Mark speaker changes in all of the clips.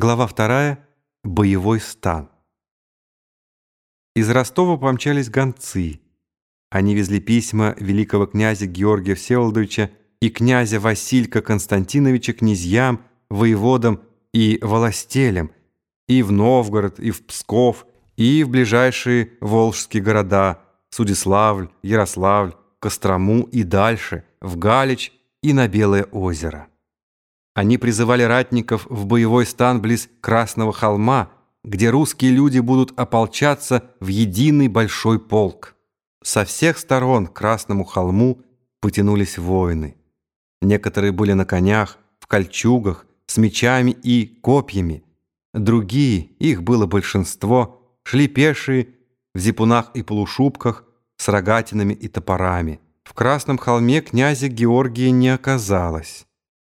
Speaker 1: Глава вторая. Боевой стан. Из Ростова помчались гонцы. Они везли письма великого князя Георгия Всеволодовича и князя Василька Константиновича князьям, воеводам и властелям и в Новгород, и в Псков, и в ближайшие волжские города Судиславль, Ярославль, Кострому и дальше, в Галич и на Белое озеро. Они призывали ратников в боевой стан близ Красного холма, где русские люди будут ополчаться в единый большой полк. Со всех сторон к Красному холму потянулись воины. Некоторые были на конях, в кольчугах, с мечами и копьями. Другие, их было большинство, шли пешие, в зипунах и полушубках, с рогатинами и топорами. В Красном холме князя Георгия не оказалось.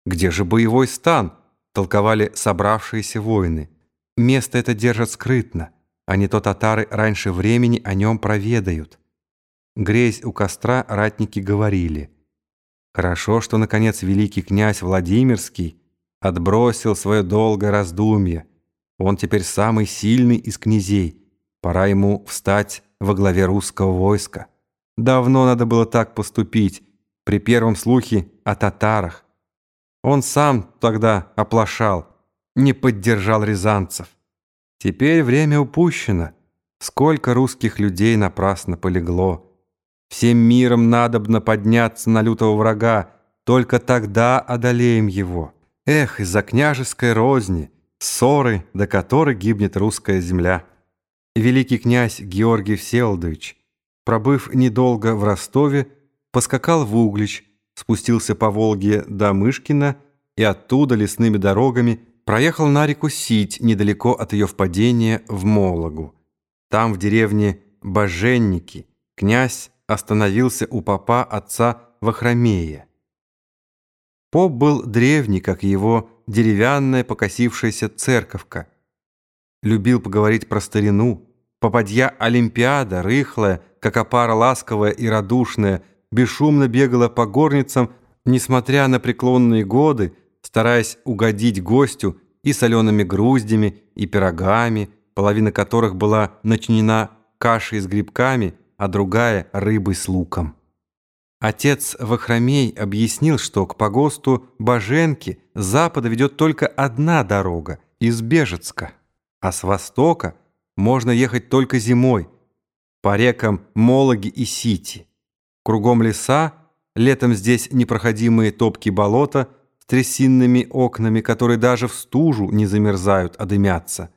Speaker 1: «Где же боевой стан?» — толковали собравшиеся воины. «Место это держат скрытно, а не то татары раньше времени о нем проведают». Греясь у костра, ратники говорили. «Хорошо, что, наконец, великий князь Владимирский отбросил свое долгое раздумье. Он теперь самый сильный из князей. Пора ему встать во главе русского войска. Давно надо было так поступить, при первом слухе о татарах. Он сам тогда оплошал, не поддержал рязанцев. Теперь время упущено. Сколько русских людей напрасно полегло. Всем миром надобно подняться на лютого врага, только тогда одолеем его. Эх, из-за княжеской розни, ссоры, до которой гибнет русская земля. Великий князь Георгий Всеволодович, пробыв недолго в Ростове, поскакал в Углич, спустился по Волге до Мышкина и оттуда лесными дорогами проехал на реку Сить недалеко от ее впадения в Мологу. Там, в деревне Боженники, князь остановился у попа отца Вахромея. Поп был древний, как его деревянная покосившаяся церковка. Любил поговорить про старину. Попадья Олимпиада, рыхлая, как опара ласковая и радушная, бесшумно бегала по горницам, несмотря на преклонные годы, стараясь угодить гостю и солеными груздями, и пирогами, половина которых была начинена кашей с грибками, а другая — рыбой с луком. Отец Вахромей объяснил, что к погосту Боженки с запада ведет только одна дорога — из Бежецка, а с востока можно ехать только зимой, по рекам Мологи и Сити. Кругом леса, летом здесь непроходимые топки болота с трясинными окнами, которые даже в стужу не замерзают, а дымятся.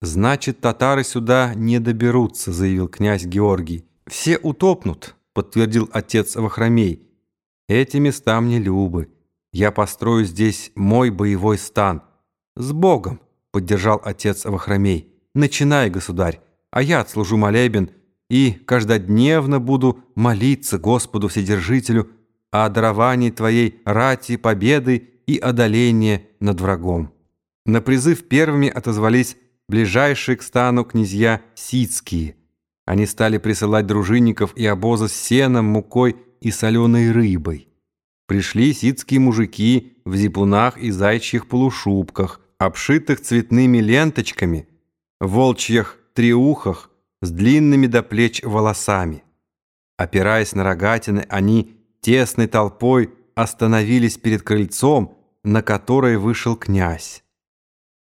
Speaker 1: «Значит, татары сюда не доберутся», — заявил князь Георгий. «Все утопнут», — подтвердил отец Вахромей. «Эти места мне любы. Я построю здесь мой боевой стан». «С Богом», — поддержал отец Вахромей. «Начинай, государь, а я отслужу молебен и каждодневно буду молиться Господу Вседержителю о даровании Твоей рати, победы и одоления над врагом». На призыв первыми отозвались ближайшие к стану князья Сицкие. Они стали присылать дружинников и обозы с сеном, мукой и соленой рыбой. Пришли сицкие мужики в зипунах и зайчьих полушубках, обшитых цветными ленточками, волчьих триухах, с длинными до плеч волосами. Опираясь на рогатины, они тесной толпой остановились перед крыльцом, на которое вышел князь.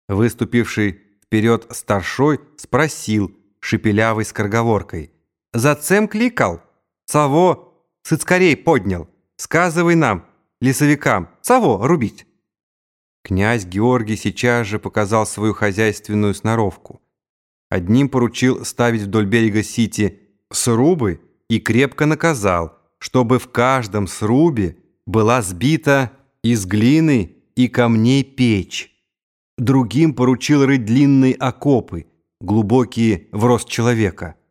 Speaker 1: Выступивший вперед старшой спросил шепелявой скороговоркой. «Зацем кликал? Саво сыцкарей поднял. Сказывай нам, лесовикам, саво рубить». Князь Георгий сейчас же показал свою хозяйственную сноровку. Одним поручил ставить вдоль берега Сити срубы и крепко наказал, чтобы в каждом срубе была сбита из глины и камней печь. Другим поручил рыть длинные окопы, глубокие в рост человека –